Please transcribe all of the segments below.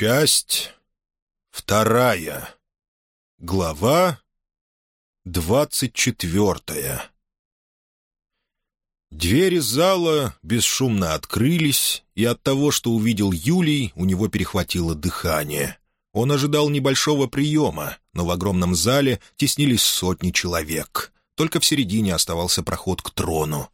Часть вторая. Глава двадцать четвертая. Двери зала бесшумно открылись, и от того, что увидел Юлий, у него перехватило дыхание. Он ожидал небольшого приема, но в огромном зале теснились сотни человек. Только в середине оставался проход к трону.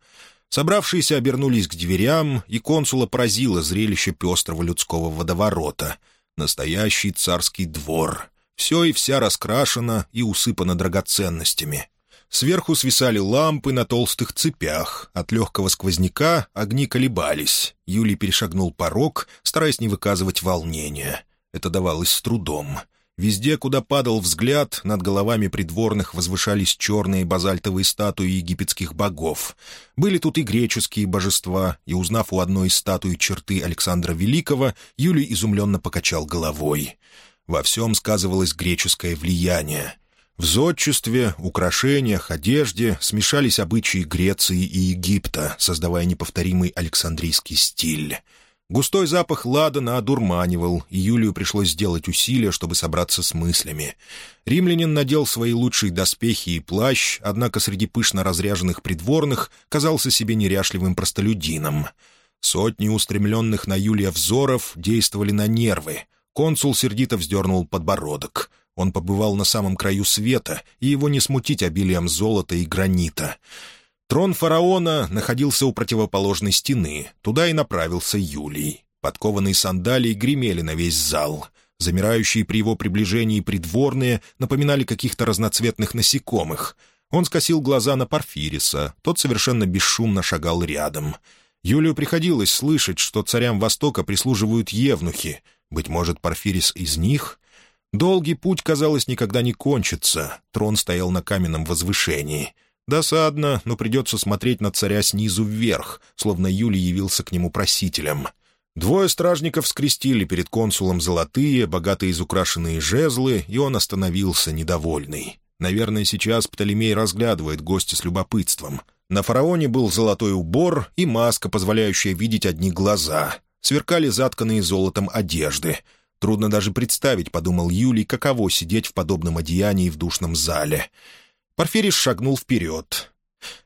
Собравшиеся обернулись к дверям, и консула поразило зрелище пестрого людского водоворота. Настоящий царский двор. Все и вся раскрашено и усыпано драгоценностями. Сверху свисали лампы на толстых цепях. От легкого сквозняка огни колебались. Юлий перешагнул порог, стараясь не выказывать волнения. Это давалось с трудом. Везде, куда падал взгляд, над головами придворных возвышались черные базальтовые статуи египетских богов. Были тут и греческие божества, и, узнав у одной из статуй черты Александра Великого, Юлий изумленно покачал головой. Во всем сказывалось греческое влияние. В зодчестве, украшениях, одежде смешались обычаи Греции и Египта, создавая неповторимый Александрийский стиль — Густой запах ладана одурманивал, и Юлию пришлось сделать усилия, чтобы собраться с мыслями. Римлянин надел свои лучшие доспехи и плащ, однако среди пышно разряженных придворных казался себе неряшливым простолюдином. Сотни устремленных на Юлия взоров действовали на нервы. Консул сердито вздернул подбородок. Он побывал на самом краю света, и его не смутить обилием золота и гранита. Трон фараона находился у противоположной стены. Туда и направился Юлий. Подкованные сандалии гремели на весь зал. Замирающие при его приближении придворные напоминали каких-то разноцветных насекомых. Он скосил глаза на Порфириса. Тот совершенно бесшумно шагал рядом. Юлию приходилось слышать, что царям Востока прислуживают евнухи. Быть может, Порфирис из них? Долгий путь, казалось, никогда не кончится. Трон стоял на каменном возвышении. Досадно, но придется смотреть на царя снизу вверх, словно Юлий явился к нему просителем. Двое стражников скрестили перед консулом золотые, богато изукрашенные жезлы, и он остановился, недовольный. Наверное, сейчас Птолемей разглядывает гостя с любопытством. На фараоне был золотой убор и маска, позволяющая видеть одни глаза. Сверкали затканные золотом одежды. Трудно даже представить, подумал Юлий, каково сидеть в подобном одеянии в душном зале. Порфирис шагнул вперед.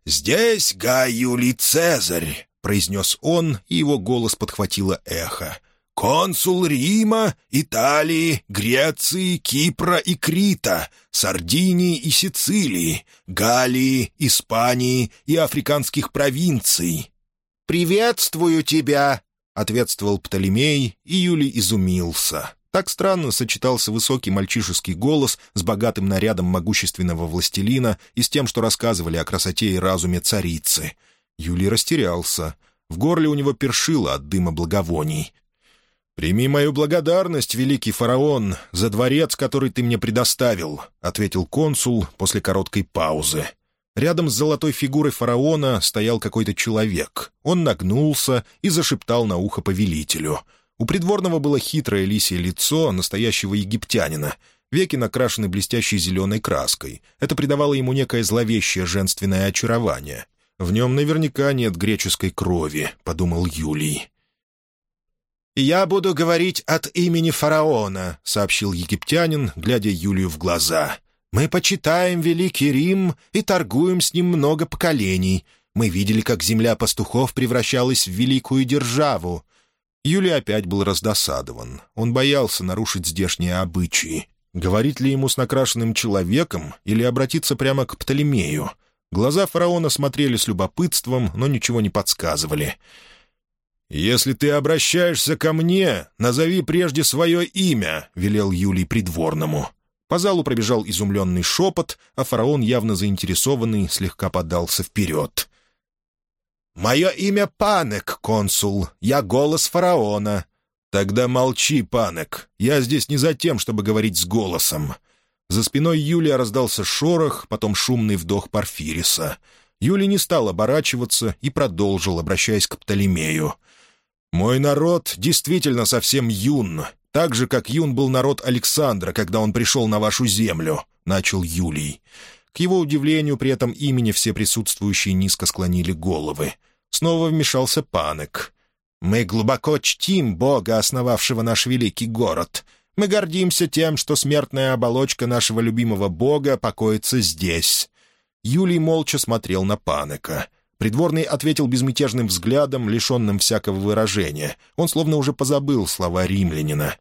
«Здесь Гай Юлий Цезарь», — произнес он, и его голос подхватило эхо. «Консул Рима, Италии, Греции, Кипра и Крита, Сардинии и Сицилии, Галлии, Испании и африканских провинций». «Приветствую тебя», — ответствовал Птолемей, и Юлий изумился. Так странно сочетался высокий мальчишеский голос с богатым нарядом могущественного властелина и с тем, что рассказывали о красоте и разуме царицы. Юлий растерялся. В горле у него першило от дыма благовоний. «Прими мою благодарность, великий фараон, за дворец, который ты мне предоставил», — ответил консул после короткой паузы. Рядом с золотой фигурой фараона стоял какой-то человек. Он нагнулся и зашептал на ухо повелителю — у придворного было хитрое лисье лицо настоящего египтянина. Веки накрашены блестящей зеленой краской. Это придавало ему некое зловещее женственное очарование. «В нем наверняка нет греческой крови», — подумал Юлий. «Я буду говорить от имени фараона», — сообщил египтянин, глядя Юлию в глаза. «Мы почитаем Великий Рим и торгуем с ним много поколений. Мы видели, как земля пастухов превращалась в великую державу. Юлий опять был раздосадован. Он боялся нарушить здешние обычаи. Говорить ли ему с накрашенным человеком или обратиться прямо к Птолемею? Глаза фараона смотрели с любопытством, но ничего не подсказывали. «Если ты обращаешься ко мне, назови прежде свое имя», — велел Юлий придворному. По залу пробежал изумленный шепот, а фараон, явно заинтересованный, слегка подался вперед. «Мое имя Панек, консул. Я голос фараона». «Тогда молчи, Панек. Я здесь не за тем, чтобы говорить с голосом». За спиной Юлия раздался шорох, потом шумный вдох Порфириса. Юлий не стал оборачиваться и продолжил, обращаясь к Птолемею. «Мой народ действительно совсем юн, так же, как юн был народ Александра, когда он пришел на вашу землю», — начал Юлий. К его удивлению, при этом имени все присутствующие низко склонили головы. Снова вмешался Панек. Мы глубоко чтим Бога, основавшего наш великий город. Мы гордимся тем, что смертная оболочка нашего любимого Бога покоится здесь». Юлий молча смотрел на Панека. Придворный ответил безмятежным взглядом, лишенным всякого выражения. Он словно уже позабыл слова римлянина.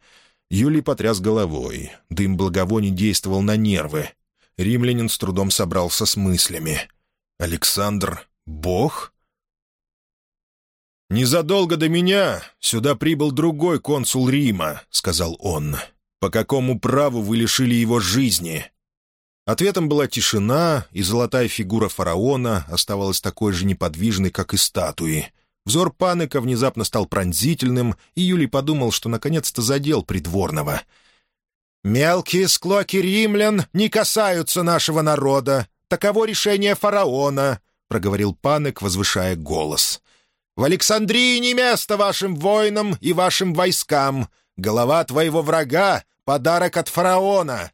Юлий потряс головой. Дым благовоний действовал на нервы. Римлянин с трудом собрался с мыслями. «Александр — бог?» «Незадолго до меня сюда прибыл другой консул Рима», — сказал он. «По какому праву вы лишили его жизни?» Ответом была тишина, и золотая фигура фараона оставалась такой же неподвижной, как и статуи. Взор Панека внезапно стал пронзительным, и Юлий подумал, что наконец-то задел придворного. «Мелкие склоки римлян не касаются нашего народа. Таково решение фараона», — проговорил Панек, возвышая голос. В Александрии не место вашим воинам и вашим войскам. Голова твоего врага — подарок от фараона».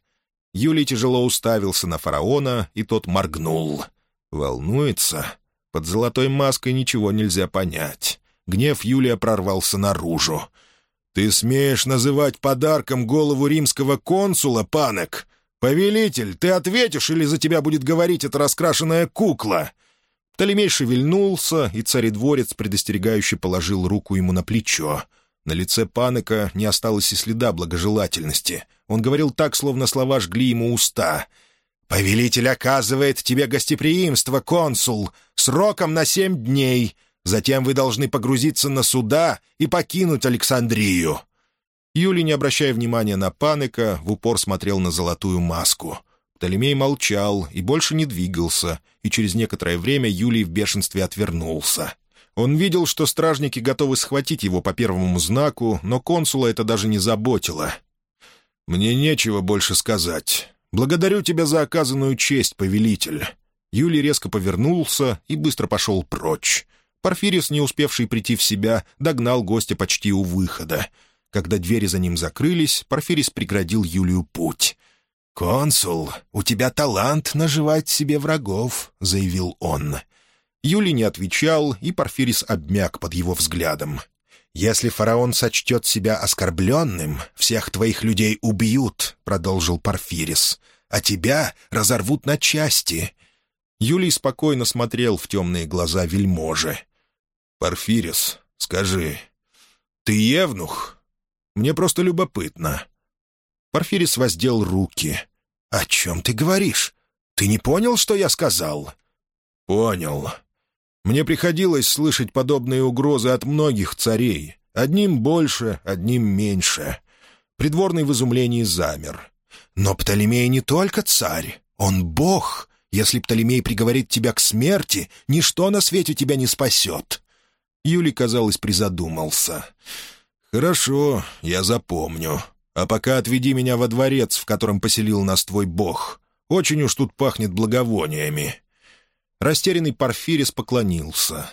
Юлий тяжело уставился на фараона, и тот моргнул. Волнуется. Под золотой маской ничего нельзя понять. Гнев Юлия прорвался наружу. «Ты смеешь называть подарком голову римского консула, панек? Повелитель, ты ответишь, или за тебя будет говорить эта раскрашенная кукла?» Птолемей шевельнулся, и царедворец предостерегающе положил руку ему на плечо. На лице Панека не осталось и следа благожелательности. Он говорил так, словно слова жгли ему уста. «Повелитель оказывает тебе гостеприимство, консул, сроком на семь дней. Затем вы должны погрузиться на суда и покинуть Александрию». Юлий, не обращая внимания на Панека, в упор смотрел на золотую маску — Птолемей молчал и больше не двигался, и через некоторое время Юлий в бешенстве отвернулся. Он видел, что стражники готовы схватить его по первому знаку, но консула это даже не заботило. «Мне нечего больше сказать. Благодарю тебя за оказанную честь, повелитель». Юлий резко повернулся и быстро пошел прочь. Порфирис, не успевший прийти в себя, догнал гостя почти у выхода. Когда двери за ним закрылись, Порфирис преградил Юлию путь. «Консул, у тебя талант наживать себе врагов», — заявил он. Юлий не отвечал, и Порфирис обмяк под его взглядом. «Если фараон сочтет себя оскорбленным, всех твоих людей убьют», — продолжил Порфирис, «а тебя разорвут на части». Юлий спокойно смотрел в темные глаза вельможи. «Порфирис, скажи, ты евнух? Мне просто любопытно». Порфирис воздел руки. «О чем ты говоришь? Ты не понял, что я сказал?» «Понял. Мне приходилось слышать подобные угрозы от многих царей. Одним больше, одним меньше». Придворный в изумлении замер. «Но Птолемей не только царь, он бог. Если Птолемей приговорит тебя к смерти, ничто на свете тебя не спасет». Юлий, казалось, призадумался. «Хорошо, я запомню. А пока отведи меня во дворец, в котором поселил нас твой бог. Очень уж тут пахнет благовониями». Растерянный Порфирис поклонился.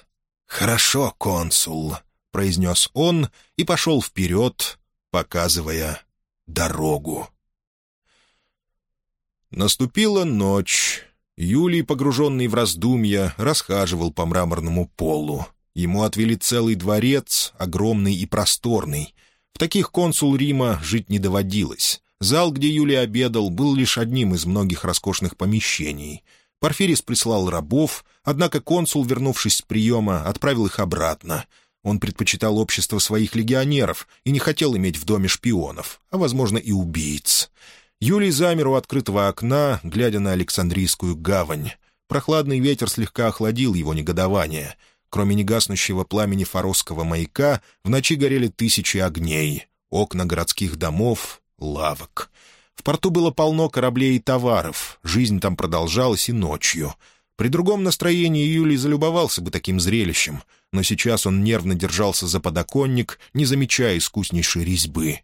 «Хорошо, консул», — произнес он и пошел вперед, показывая дорогу. Наступила ночь. Юлий, погруженный в раздумья, расхаживал по мраморному полу. Ему отвели целый дворец, огромный и просторный — таких консул Рима жить не доводилось. Зал, где Юлий обедал, был лишь одним из многих роскошных помещений. Порфирис прислал рабов, однако консул, вернувшись с приема, отправил их обратно. Он предпочитал общество своих легионеров и не хотел иметь в доме шпионов, а, возможно, и убийц. Юлий замер у открытого окна, глядя на Александрийскую гавань. Прохладный ветер слегка охладил его негодование — Кроме негаснущего пламени форосского маяка, в ночи горели тысячи огней, окна городских домов, лавок. В порту было полно кораблей и товаров, жизнь там продолжалась и ночью. При другом настроении Юлий залюбовался бы таким зрелищем, но сейчас он нервно держался за подоконник, не замечая искуснейшей резьбы.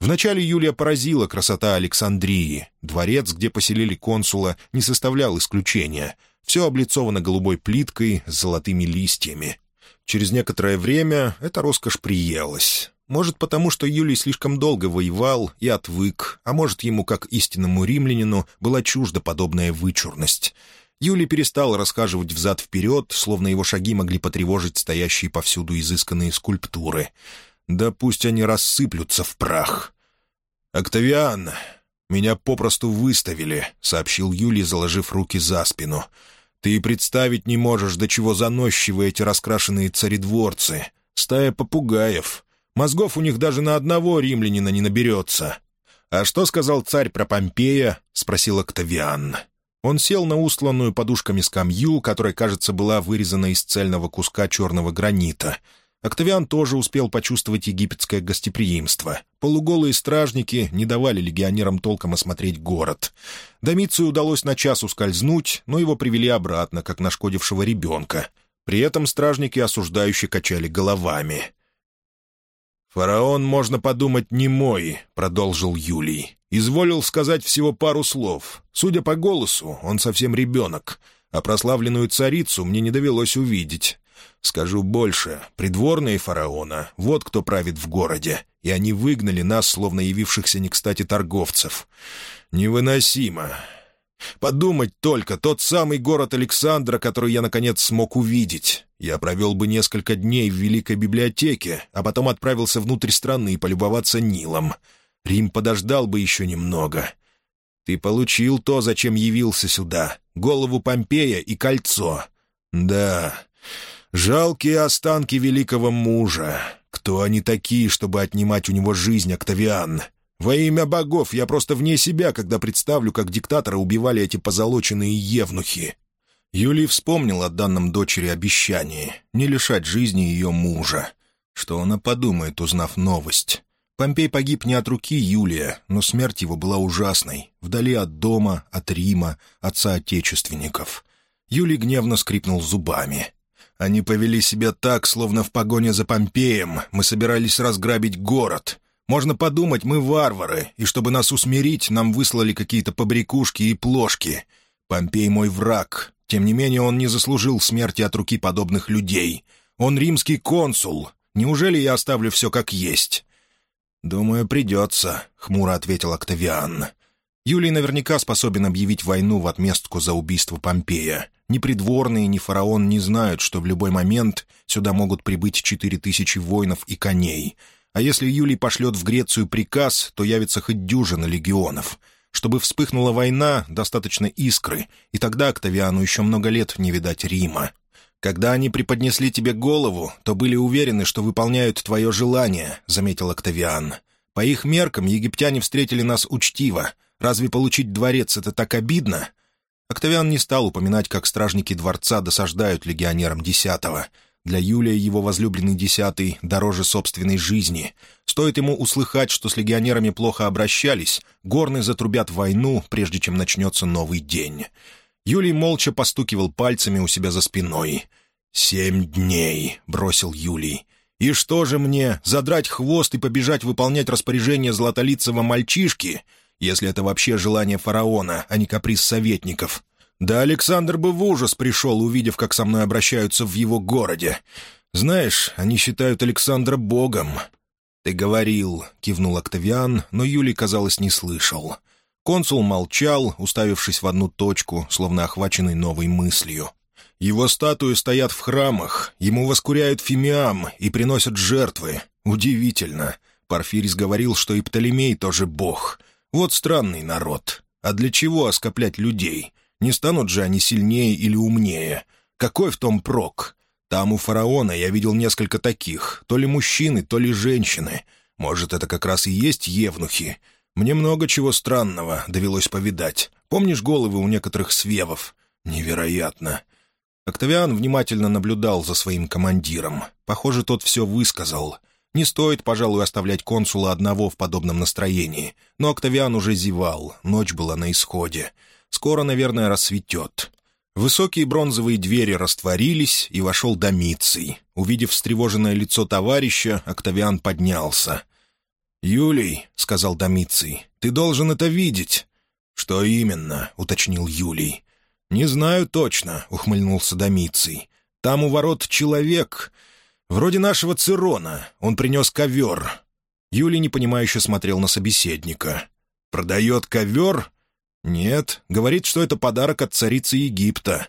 Вначале Юлия поразила красота Александрии. Дворец, где поселили консула, не составлял исключения — все облицовано голубой плиткой с золотыми листьями. Через некоторое время эта роскошь приелась. Может, потому что Юлий слишком долго воевал и отвык, а может, ему, как истинному римлянину, была чужда подобная вычурность. Юлий перестал расхаживать взад-вперед, словно его шаги могли потревожить стоящие повсюду изысканные скульптуры. Да пусть они рассыплются в прах. «Октавиан, меня попросту выставили», — сообщил Юлий, заложив руки за спину. «Ты и представить не можешь, до чего заносчивы эти раскрашенные царедворцы. Стая попугаев. Мозгов у них даже на одного римлянина не наберется». «А что сказал царь про Помпея?» — спросил Октавиан. Он сел на устланную подушками скамью, которая, кажется, была вырезана из цельного куска черного гранита. Октавиан тоже успел почувствовать египетское гостеприимство. Полуголые стражники не давали легионерам толком осмотреть город. Домицию удалось на час ускользнуть, но его привели обратно, как нашкодившего ребенка. При этом стражники осуждающе качали головами. «Фараон, можно подумать, не мой», — продолжил Юлий. «Изволил сказать всего пару слов. Судя по голосу, он совсем ребенок, а прославленную царицу мне не довелось увидеть. Скажу больше, придворные фараона — вот кто правит в городе, и они выгнали нас, словно явившихся не кстати торговцев. Невыносимо. Подумать только, тот самый город Александра, который я, наконец, смог увидеть. Я провел бы несколько дней в Великой библиотеке, а потом отправился внутрь страны полюбоваться Нилом. Рим подождал бы еще немного. Ты получил то, зачем явился сюда. Голову Помпея и кольцо. Да, жалкие останки великого мужа. Кто они такие, чтобы отнимать у него жизнь, Октавиан? Во имя богов я просто вне себя, когда представлю, как диктатора убивали эти позолоченные евнухи. Юлий вспомнил о данном дочери обещании не лишать жизни ее мужа. Что она подумает, узнав новость? Помпей погиб не от руки Юлия, но смерть его была ужасной, вдали от дома, от Рима, от соотечественников. Юлий гневно скрипнул зубами. Они повели себя так, словно в погоне за Помпеем мы собирались разграбить город. Можно подумать, мы варвары, и чтобы нас усмирить, нам выслали какие-то побрякушки и плошки. Помпей мой враг. Тем не менее, он не заслужил смерти от руки подобных людей. Он римский консул. Неужели я оставлю все как есть?» «Думаю, придется», — хмуро ответил Октавиан. Юлий наверняка способен объявить войну в отместку за убийство Помпея. Ни придворные, ни фараон не знают, что в любой момент сюда могут прибыть четыре тысячи воинов и коней — а если Юлий пошлет в Грецию приказ, то явится хоть дюжина легионов. Чтобы вспыхнула война, достаточно искры, и тогда Октавиану еще много лет не видать Рима. «Когда они преподнесли тебе голову, то были уверены, что выполняют твое желание», — заметил Октавиан. «По их меркам египтяне встретили нас учтиво. Разве получить дворец — это так обидно?» Октавиан не стал упоминать, как стражники дворца досаждают легионерам десятого — для Юлия его возлюбленный десятый дороже собственной жизни. Стоит ему услыхать, что с легионерами плохо обращались, горны затрубят войну, прежде чем начнется новый день. Юлий молча постукивал пальцами у себя за спиной. «Семь дней», — бросил Юлий. «И что же мне, задрать хвост и побежать выполнять распоряжение златолицего мальчишки, если это вообще желание фараона, а не каприз советников? Да Александр бы в ужас пришел, увидев, как со мной обращаются в его городе. Знаешь, они считают Александра богом». «Ты говорил», — кивнул Октавиан, но Юлий, казалось, не слышал. Консул молчал, уставившись в одну точку, словно охваченный новой мыслью. «Его статуи стоят в храмах, ему воскуряют фимиам и приносят жертвы. Удивительно. Порфирис говорил, что и Птолемей тоже бог. Вот странный народ. А для чего оскоплять людей? Не станут же они сильнее или умнее. Какой в том прок? Там у фараона я видел несколько таких, то ли мужчины, то ли женщины. Может, это как раз и есть евнухи. Мне много чего странного довелось повидать. Помнишь головы у некоторых свевов? Невероятно. Октавиан внимательно наблюдал за своим командиром. Похоже, тот все высказал. Не стоит, пожалуй, оставлять консула одного в подобном настроении. Но Октавиан уже зевал, ночь была на исходе. Скоро, наверное, рассветет. Высокие бронзовые двери растворились, и вошел Домиций. Увидев встревоженное лицо товарища, Октавиан поднялся. «Юлий», — сказал Домиций, — «ты должен это видеть». «Что именно?» — уточнил Юлий. «Не знаю точно», — ухмыльнулся Домиций. «Там у ворот человек. Вроде нашего Цирона. Он принес ковер». Юлий непонимающе смотрел на собеседника. «Продает ковер? «Нет, говорит, что это подарок от царицы Египта».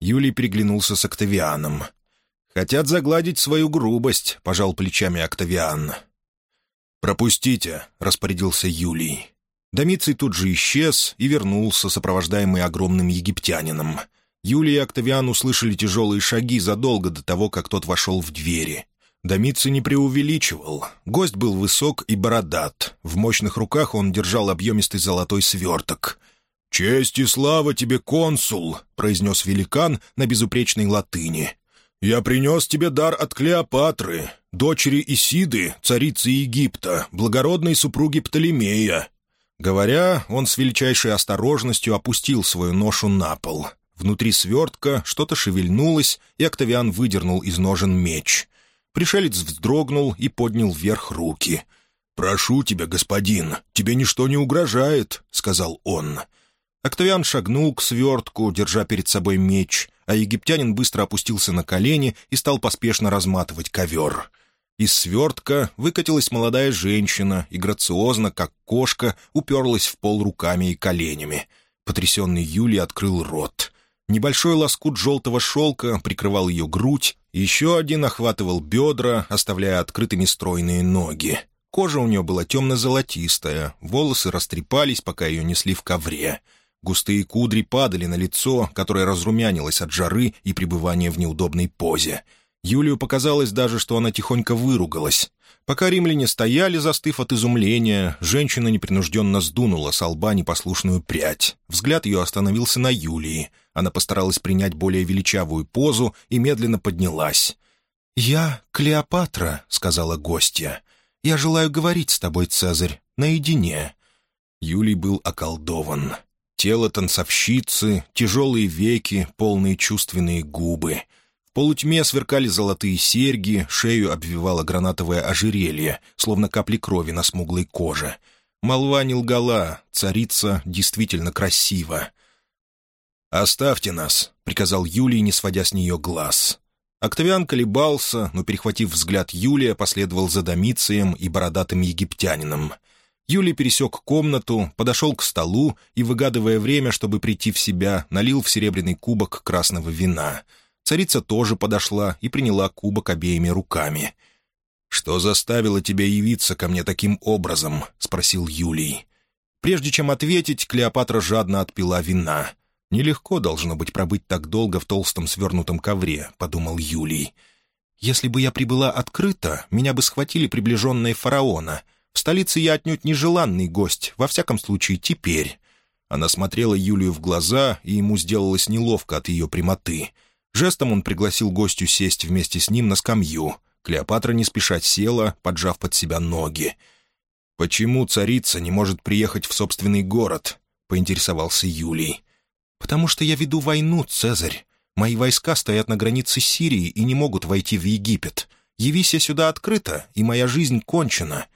Юлий приглянулся с Октавианом. «Хотят загладить свою грубость», — пожал плечами Октавиан. «Пропустите», — распорядился Юлий. Домиций тут же исчез и вернулся, сопровождаемый огромным египтянином. Юлий и Октавиан услышали тяжелые шаги задолго до того, как тот вошел в двери. Домиций не преувеличивал. Гость был высок и бородат. В мощных руках он держал объемистый золотой сверток. «Честь и слава тебе, консул!» — произнес великан на безупречной латыни. «Я принес тебе дар от Клеопатры, дочери Исиды, царицы Египта, благородной супруги Птолемея». Говоря, он с величайшей осторожностью опустил свою ношу на пол. Внутри свертка что-то шевельнулось, и Октавиан выдернул из ножен меч. Пришелец вздрогнул и поднял вверх руки. «Прошу тебя, господин, тебе ничто не угрожает», — сказал он. Октавиан шагнул к свертку, держа перед собой меч, а египтянин быстро опустился на колени и стал поспешно разматывать ковер. Из свертка выкатилась молодая женщина и грациозно, как кошка, уперлась в пол руками и коленями. Потрясенный Юлий открыл рот. Небольшой лоскут желтого шелка прикрывал ее грудь, еще один охватывал бедра, оставляя открытыми стройные ноги. Кожа у нее была темно-золотистая, волосы растрепались, пока ее несли в ковре — Густые кудри падали на лицо, которое разрумянилось от жары и пребывания в неудобной позе. Юлию показалось даже, что она тихонько выругалась. Пока римляне стояли, застыв от изумления, женщина непринужденно сдунула с лба непослушную прядь. Взгляд ее остановился на Юлии. Она постаралась принять более величавую позу и медленно поднялась. «Я Клеопатра», — сказала гостья. «Я желаю говорить с тобой, Цезарь, наедине». Юлий был околдован. Тело танцовщицы, тяжелые веки, полные чувственные губы. В полутьме сверкали золотые серьги, шею обвивало гранатовое ожерелье, словно капли крови на смуглой коже. Молва не лгала, царица действительно красива. «Оставьте нас», — приказал Юлий, не сводя с нее глаз. Октавиан колебался, но, перехватив взгляд Юлия, последовал за Домицием и бородатым египтянином — Юлий пересек комнату, подошел к столу и, выгадывая время, чтобы прийти в себя, налил в серебряный кубок красного вина. Царица тоже подошла и приняла кубок обеими руками. «Что заставило тебя явиться ко мне таким образом?» — спросил Юлий. Прежде чем ответить, Клеопатра жадно отпила вина. «Нелегко должно быть пробыть так долго в толстом свернутом ковре», — подумал Юлий. «Если бы я прибыла открыто, меня бы схватили приближенные фараона», в столице я отнюдь нежеланный гость, во всяком случае теперь». Она смотрела Юлию в глаза, и ему сделалось неловко от ее прямоты. Жестом он пригласил гостю сесть вместе с ним на скамью. Клеопатра не спеша села, поджав под себя ноги. «Почему царица не может приехать в собственный город?» — поинтересовался Юлий. «Потому что я веду войну, Цезарь. Мои войска стоят на границе Сирии и не могут войти в Египет. Явись я сюда открыто, и моя жизнь кончена.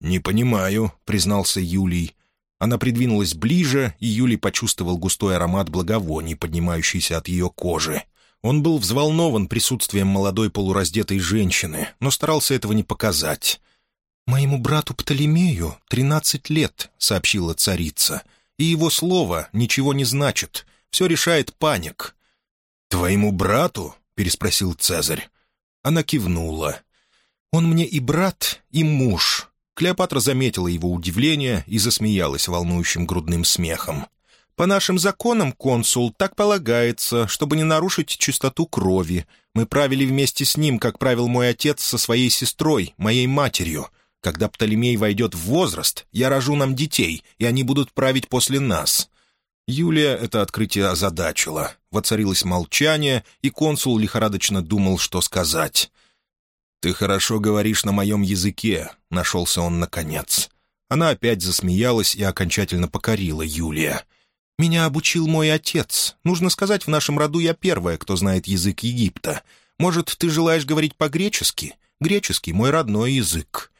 «Не понимаю», — признался Юлий. Она придвинулась ближе, и Юлий почувствовал густой аромат благовоний, поднимающийся от ее кожи. Он был взволнован присутствием молодой полураздетой женщины, но старался этого не показать. «Моему брату Птолемею тринадцать лет», — сообщила царица, «и его слово ничего не значит. Все решает паник». «Твоему брату?» — переспросил Цезарь. Она кивнула. «Он мне и брат, и муж. Клеопатра заметила его удивление и засмеялась волнующим грудным смехом. «По нашим законам, консул, так полагается, чтобы не нарушить чистоту крови. Мы правили вместе с ним, как правил мой отец со своей сестрой, моей матерью. Когда Птолемей войдет в возраст, я рожу нам детей, и они будут править после нас». Юлия это открытие озадачила. Воцарилось молчание, и консул лихорадочно думал, что сказать. «Ты хорошо говоришь на моем языке», — нашелся он наконец. Она опять засмеялась и окончательно покорила Юлия. «Меня обучил мой отец. Нужно сказать, в нашем роду я первая, кто знает язык Египта. Может, ты желаешь говорить по-гречески? Греческий — мой родной язык».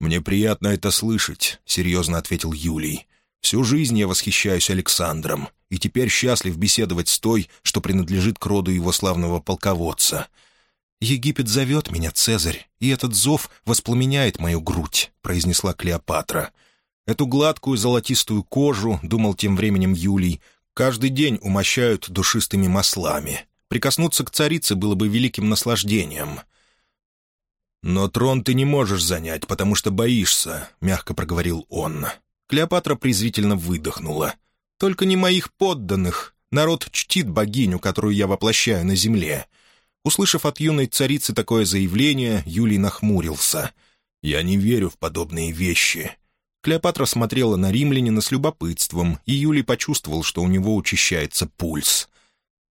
«Мне приятно это слышать», — серьезно ответил Юлий. «Всю жизнь я восхищаюсь Александром, и теперь счастлив беседовать с той, что принадлежит к роду его славного полководца. «Египет зовет меня, Цезарь, и этот зов воспламеняет мою грудь», — произнесла Клеопатра. Эту гладкую золотистую кожу, думал тем временем Юлий, каждый день умощают душистыми маслами. Прикоснуться к царице было бы великим наслаждением. «Но трон ты не можешь занять, потому что боишься», — мягко проговорил он. Клеопатра презрительно выдохнула. «Только не моих подданных. Народ чтит богиню, которую я воплощаю на земле». Услышав от юной царицы такое заявление, Юлий нахмурился. «Я не верю в подобные вещи». Клеопатра смотрела на римлянина с любопытством, и Юлий почувствовал, что у него учащается пульс.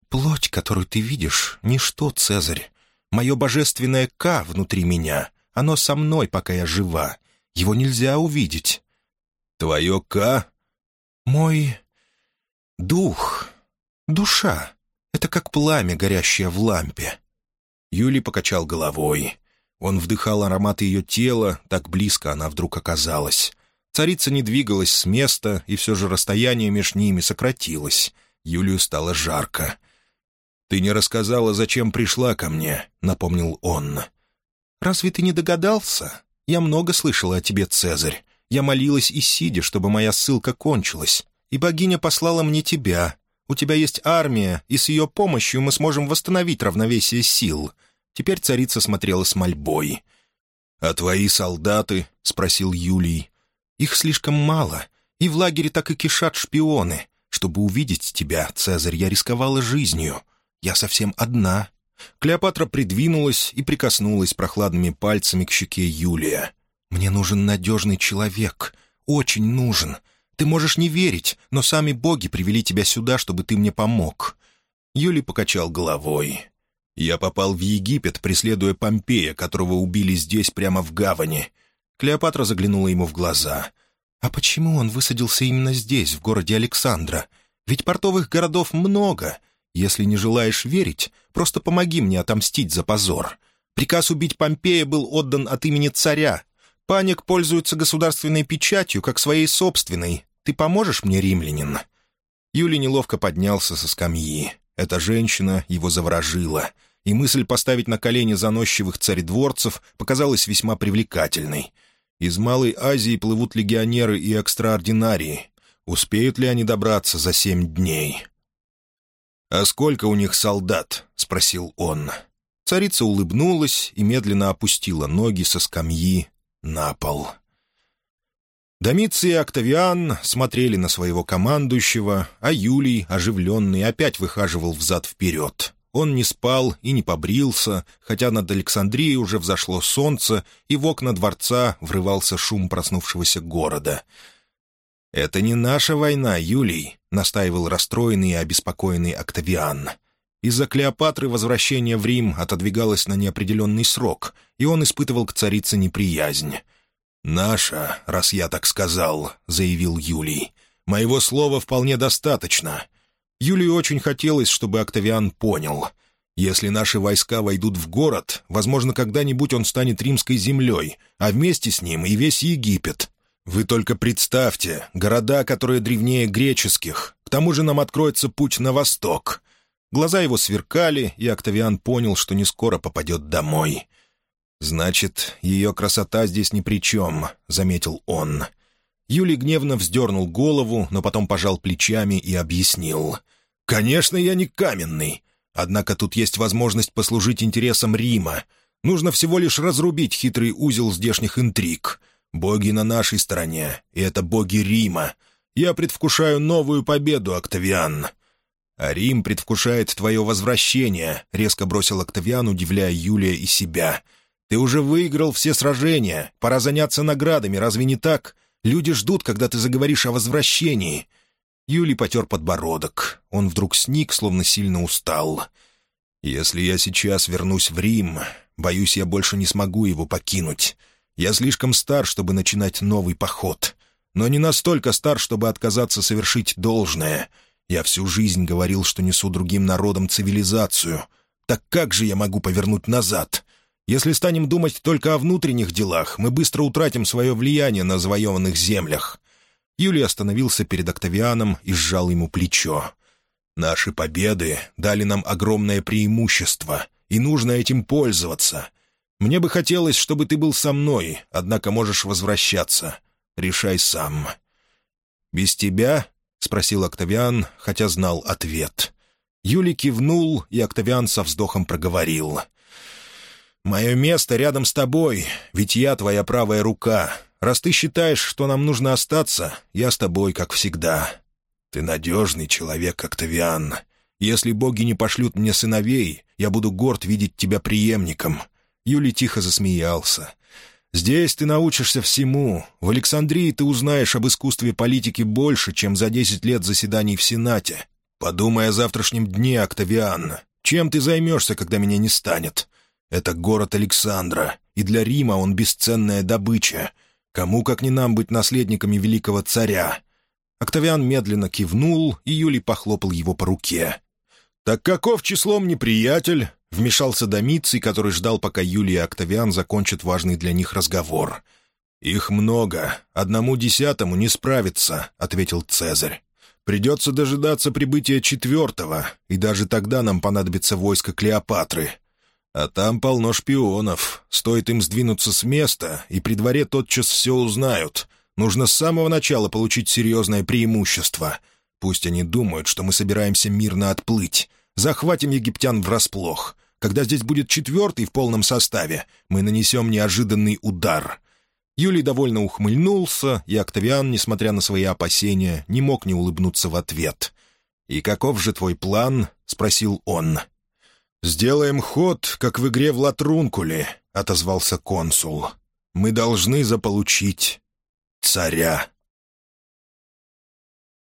«Плоть, которую ты видишь, — ничто, Цезарь. Мое божественное «К» внутри меня, оно со мной, пока я жива. Его нельзя увидеть». «Твое «К»?» «Мой дух, душа. Это как пламя, горящее в лампе». Юлий покачал головой. Он вдыхал аромат ее тела, так близко она вдруг оказалась. Царица не двигалась с места, и все же расстояние между ними сократилось. Юлию стало жарко. «Ты не рассказала, зачем пришла ко мне», — напомнил он. «Разве ты не догадался? Я много слышала о тебе, Цезарь. Я молилась и сидя, чтобы моя ссылка кончилась. И богиня послала мне тебя. У тебя есть армия, и с ее помощью мы сможем восстановить равновесие сил». Теперь царица смотрела с мольбой. «А твои солдаты?» — спросил Юлий. «Их слишком мало, и в лагере так и кишат шпионы. Чтобы увидеть тебя, Цезарь, я рисковала жизнью. Я совсем одна». Клеопатра придвинулась и прикоснулась прохладными пальцами к щеке Юлия. «Мне нужен надежный человек. Очень нужен. Ты можешь не верить, но сами боги привели тебя сюда, чтобы ты мне помог». Юлий покачал головой. «Я попал в Египет, преследуя Помпея, которого убили здесь, прямо в гавани». Клеопатра заглянула ему в глаза. «А почему он высадился именно здесь, в городе Александра? Ведь портовых городов много. Если не желаешь верить, просто помоги мне отомстить за позор. Приказ убить Помпея был отдан от имени царя. Паник пользуется государственной печатью, как своей собственной. Ты поможешь мне, римлянин?» Юлий неловко поднялся со скамьи. Эта женщина его заворожила, и мысль поставить на колени заносчивых царедворцев показалась весьма привлекательной. Из Малой Азии плывут легионеры и экстраординарии. Успеют ли они добраться за семь дней? «А сколько у них солдат?» — спросил он. Царица улыбнулась и медленно опустила ноги со скамьи на пол. Домиций и Октавиан смотрели на своего командующего, а Юлий, оживленный, опять выхаживал взад-вперед. Он не спал и не побрился, хотя над Александрией уже взошло солнце, и в окна дворца врывался шум проснувшегося города — «Это не наша война, Юлий», — настаивал расстроенный и обеспокоенный Октавиан. Из-за Клеопатры возвращение в Рим отодвигалось на неопределенный срок, и он испытывал к царице неприязнь. «Наша, раз я так сказал», — заявил Юлий. «Моего слова вполне достаточно». Юлию очень хотелось, чтобы Октавиан понял. Если наши войска войдут в город, возможно, когда-нибудь он станет римской землей, а вместе с ним и весь Египет, вы только представьте, города, которые древнее греческих. К тому же нам откроется путь на восток». Глаза его сверкали, и Октавиан понял, что не скоро попадет домой. «Значит, ее красота здесь ни при чем», — заметил он. Юлий гневно вздернул голову, но потом пожал плечами и объяснил. «Конечно, я не каменный. Однако тут есть возможность послужить интересам Рима. Нужно всего лишь разрубить хитрый узел здешних интриг. Боги на нашей стороне, и это боги Рима. Я предвкушаю новую победу, Октавиан». «А Рим предвкушает твое возвращение», — резко бросил Октавиан, удивляя Юлия и себя. «Ты уже выиграл все сражения. Пора заняться наградами, разве не так? Люди ждут, когда ты заговоришь о возвращении». Юлий потер подбородок. Он вдруг сник, словно сильно устал. «Если я сейчас вернусь в Рим, боюсь, я больше не смогу его покинуть. Я слишком стар, чтобы начинать новый поход, но не настолько стар, чтобы отказаться совершить должное. Я всю жизнь говорил, что несу другим народам цивилизацию. Так как же я могу повернуть назад? Если станем думать только о внутренних делах, мы быстро утратим свое влияние на завоеванных землях». Юлий остановился перед Октавианом и сжал ему плечо. «Наши победы дали нам огромное преимущество, и нужно этим пользоваться. Мне бы хотелось, чтобы ты был со мной, однако можешь возвращаться. решай сам». «Без тебя?» — спросил Октавиан, хотя знал ответ. Юлий кивнул, и Октавиан со вздохом проговорил. «Мое место рядом с тобой, ведь я твоя правая рука. Раз ты считаешь, что нам нужно остаться, я с тобой, как всегда. Ты надежный человек, Октавиан. Если боги не пошлют мне сыновей, я буду горд видеть тебя преемником». Юлий тихо засмеялся. «Здесь ты научишься всему. В Александрии ты узнаешь об искусстве политики больше, чем за десять лет заседаний в Сенате. Подумай о завтрашнем дне, Октавиан. Чем ты займешься, когда меня не станет? Это город Александра, и для Рима он бесценная добыча. Кому, как не нам, быть наследниками великого царя?» Октавиан медленно кивнул, и Юлий похлопал его по руке. «Так каков числом неприятель?» — вмешался Домиций, который ждал, пока Юлий и Октавиан закончат важный для них разговор. «Их много. Одному десятому не справиться», — ответил Цезарь. «Придется дожидаться прибытия четвертого, и даже тогда нам понадобится войско Клеопатры. А там полно шпионов. Стоит им сдвинуться с места, и при дворе тотчас все узнают. Нужно с самого начала получить серьезное преимущество. Пусть они думают, что мы собираемся мирно отплыть. Захватим египтян врасплох. Когда здесь будет четвертый в полном составе, мы нанесем неожиданный удар». Юлий довольно ухмыльнулся, и Октавиан, несмотря на свои опасения, не мог не улыбнуться в ответ. «И каков же твой план?» — спросил он. «Сделаем ход, как в игре в Латрункуле», — отозвался консул. «Мы должны заполучить царя».